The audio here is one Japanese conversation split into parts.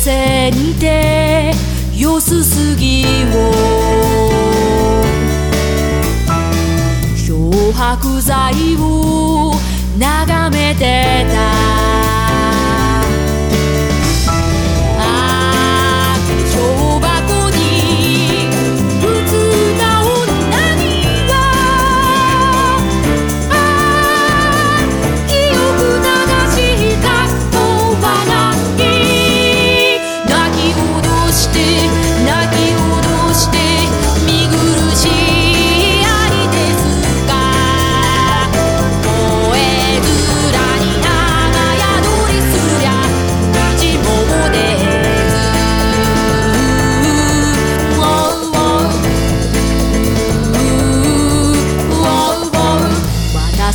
せにてよすすぎを。漂白剤を眺めてた。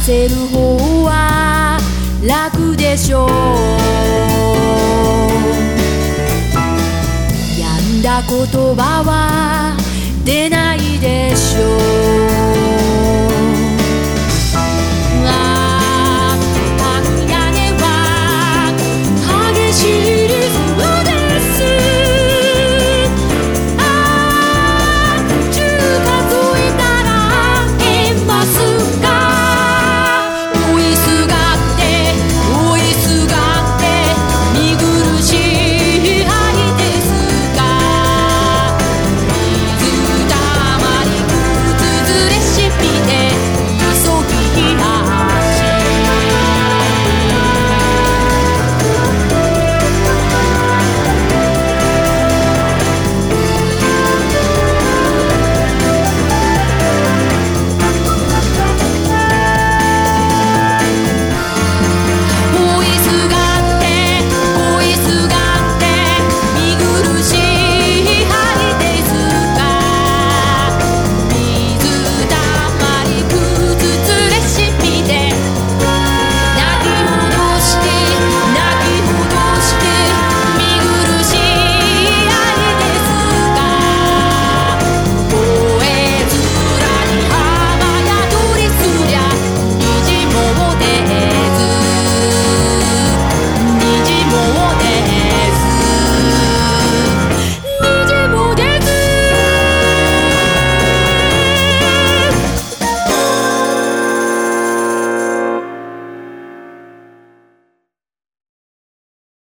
せる方は楽でしょう」「やんだ言葉は出ないでしょう」